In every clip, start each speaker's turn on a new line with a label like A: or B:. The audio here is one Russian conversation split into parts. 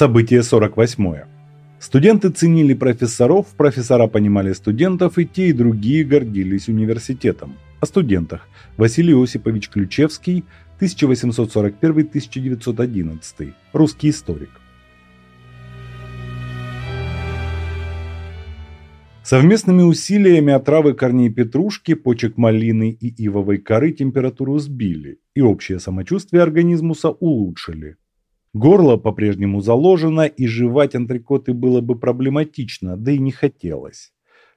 A: Событие 48. Студенты ценили профессоров, профессора понимали студентов, и те, и другие гордились университетом. О студентах. Василий Осипович Ключевский, 1841-1911, русский историк. Совместными усилиями отравы корней петрушки, почек малины и ивовой коры температуру сбили, и общее самочувствие организмуса улучшили. Горло по-прежнему заложено, и жевать антрикоты было бы проблематично, да и не хотелось.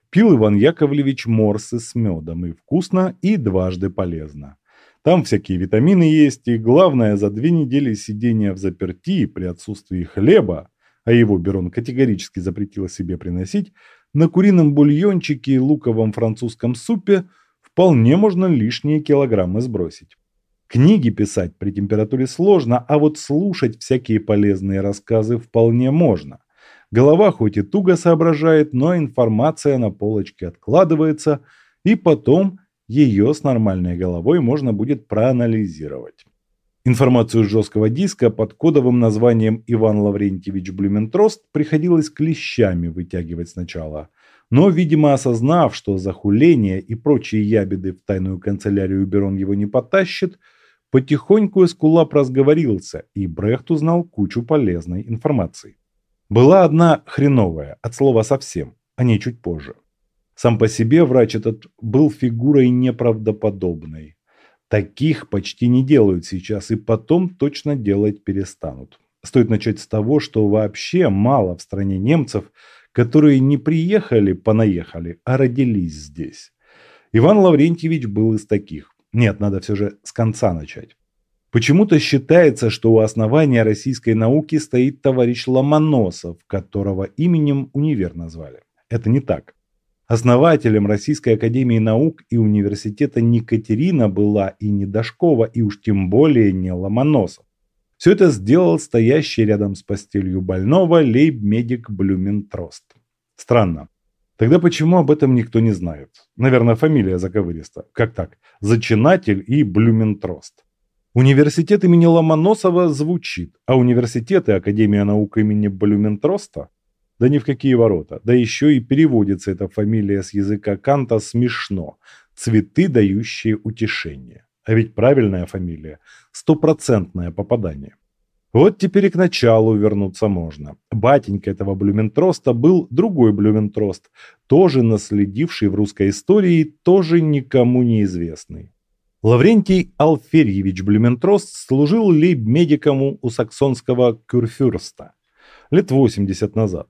A: Пил Иван Яковлевич морсы с медом, и вкусно, и дважды полезно. Там всякие витамины есть, и главное, за две недели сидения в заперти при отсутствии хлеба, а его Берон категорически запретил себе приносить, на курином бульончике и луковом французском супе вполне можно лишние килограммы сбросить. Книги писать при температуре сложно, а вот слушать всякие полезные рассказы вполне можно. Голова хоть и туго соображает, но информация на полочке откладывается, и потом ее с нормальной головой можно будет проанализировать. Информацию с жесткого диска под кодовым названием Иван Лаврентьевич Блюментрост приходилось клещами вытягивать сначала. Но, видимо, осознав, что захуление и прочие ябеды в тайную канцелярию Берон его не потащит, Потихоньку Эскулап разговорился, и Брехт узнал кучу полезной информации. Была одна хреновая, от слова совсем, о ней чуть позже. Сам по себе врач этот был фигурой неправдоподобной. Таких почти не делают сейчас, и потом точно делать перестанут. Стоит начать с того, что вообще мало в стране немцев, которые не приехали, понаехали, а родились здесь. Иван Лаврентьевич был из таких. Нет, надо все же с конца начать. Почему-то считается, что у основания российской науки стоит товарищ Ломоносов, которого именем универ назвали. Это не так. Основателем Российской Академии Наук и университета не Катерина была и не Дашкова, и уж тем более не Ломоносов. Все это сделал стоящий рядом с постелью больного лейб-медик Блюментрост. Странно. Тогда почему об этом никто не знает? Наверное, фамилия заковыриста. Как так? Зачинатель и Блюментрост. Университет имени Ломоносова звучит, а университет и Академия наук имени Блюментроста? Да ни в какие ворота. Да еще и переводится эта фамилия с языка Канта смешно. Цветы, дающие утешение. А ведь правильная фамилия. Стопроцентное попадание. Вот теперь и к началу вернуться можно. Батенька этого Блюментроста был другой Блюментрост, тоже наследивший в русской истории, тоже никому неизвестный. Лаврентий Алферьевич Блюментрост служил лейб-медиком у саксонского кюрфюрста лет 80 назад.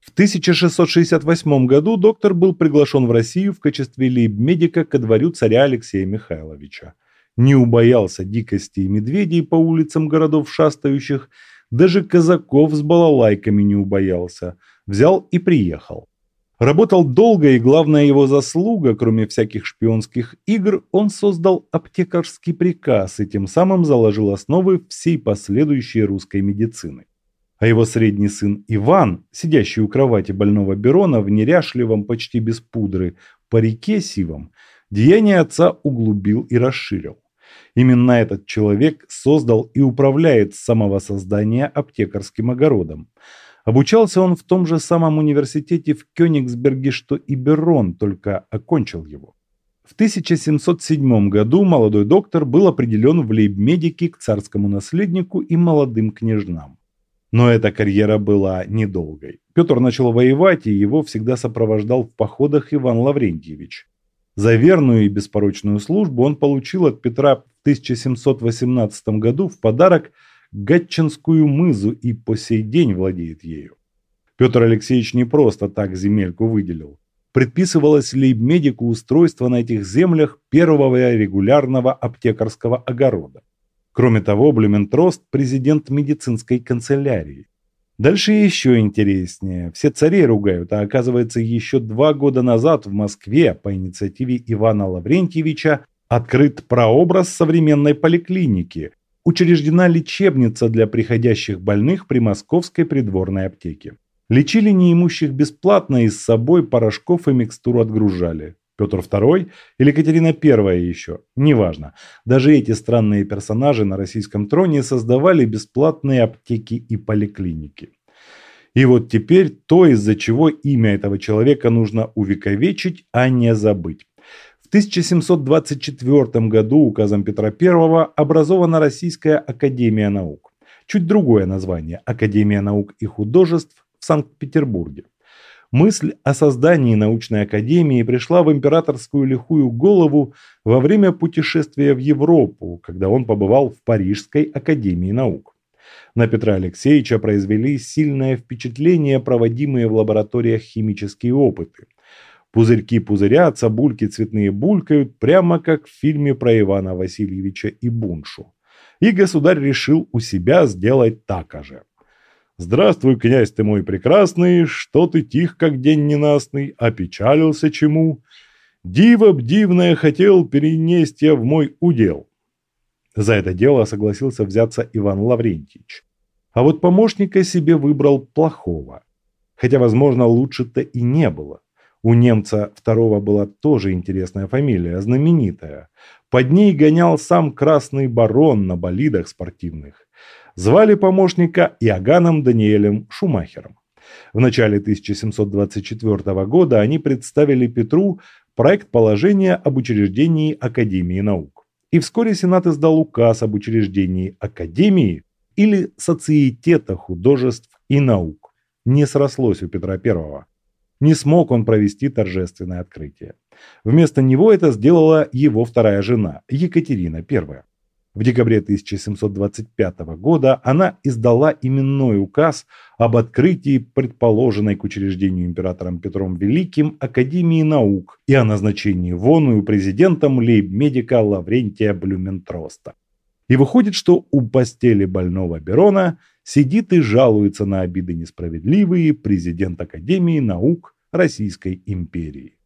A: В 1668 году доктор был приглашен в Россию в качестве лейб-медика ко дворю царя Алексея Михайловича не убоялся дикости и медведей по улицам городов шастающих, даже казаков с балалайками не убоялся, взял и приехал. Работал долго, и главная его заслуга, кроме всяких шпионских игр, он создал аптекарский приказ и тем самым заложил основы всей последующей русской медицины. А его средний сын Иван, сидящий у кровати больного Берона в неряшливом, почти без пудры, парике сивом, деяние отца углубил и расширил. Именно этот человек создал и управляет с самого создания аптекарским огородом. Обучался он в том же самом университете в Кёнигсберге, что и Берон, только окончил его. В 1707 году молодой доктор был определен в лейб-медике к царскому наследнику и молодым княжнам. Но эта карьера была недолгой. Петр начал воевать, и его всегда сопровождал в походах Иван Лаврентьевич. За верную и беспорочную службу он получил от Петра в 1718 году в подарок Гатчинскую мызу и по сей день владеет ею. Петр Алексеевич не просто так земельку выделил. Предписывалось лейб-медику устройство на этих землях первого регулярного аптекарского огорода. Кроме того, Блюментрост – президент медицинской канцелярии. Дальше еще интереснее. Все царей ругают, а оказывается еще два года назад в Москве по инициативе Ивана Лаврентьевича открыт прообраз современной поликлиники. Учреждена лечебница для приходящих больных при московской придворной аптеке. Лечили неимущих бесплатно и с собой порошков и микстуру отгружали. Петр II или Екатерина I еще, неважно. Даже эти странные персонажи на российском троне создавали бесплатные аптеки и поликлиники. И вот теперь то, из-за чего имя этого человека нужно увековечить, а не забыть. В 1724 году указом Петра I образована Российская Академия Наук. Чуть другое название – Академия наук и художеств в Санкт-Петербурге. Мысль о создании научной академии пришла в императорскую лихую голову во время путешествия в Европу, когда он побывал в Парижской академии наук. На Петра Алексеевича произвели сильное впечатление проводимые в лабораториях химические опыты. Пузырьки пузырятся, бульки цветные булькают, прямо как в фильме про Ивана Васильевича и Буншу. И государь решил у себя сделать так же. «Здравствуй, князь ты мой прекрасный, что ты тих, как день ненастный, опечалился чему? Диво б дивное хотел перенести я в мой удел». За это дело согласился взяться Иван Лаврентьевич. А вот помощника себе выбрал плохого. Хотя, возможно, лучше-то и не было. У немца второго была тоже интересная фамилия, знаменитая. Под ней гонял сам Красный Барон на болидах спортивных. Звали помощника Иоганном Даниэлем Шумахером. В начале 1724 года они представили Петру проект положения об учреждении Академии наук. И вскоре Сенат издал указ об учреждении Академии или Социетета художеств и наук. Не срослось у Петра I. Не смог он провести торжественное открытие. Вместо него это сделала его вторая жена, Екатерина I. В декабре 1725 года она издала именной указ об открытии предположенной к учреждению императором Петром Великим Академии наук и о назначении воную президентом лейб-медика Лаврентия Блюментроста. И выходит, что у постели больного Берона сидит и жалуется на обиды несправедливые президент Академии наук Российской империи.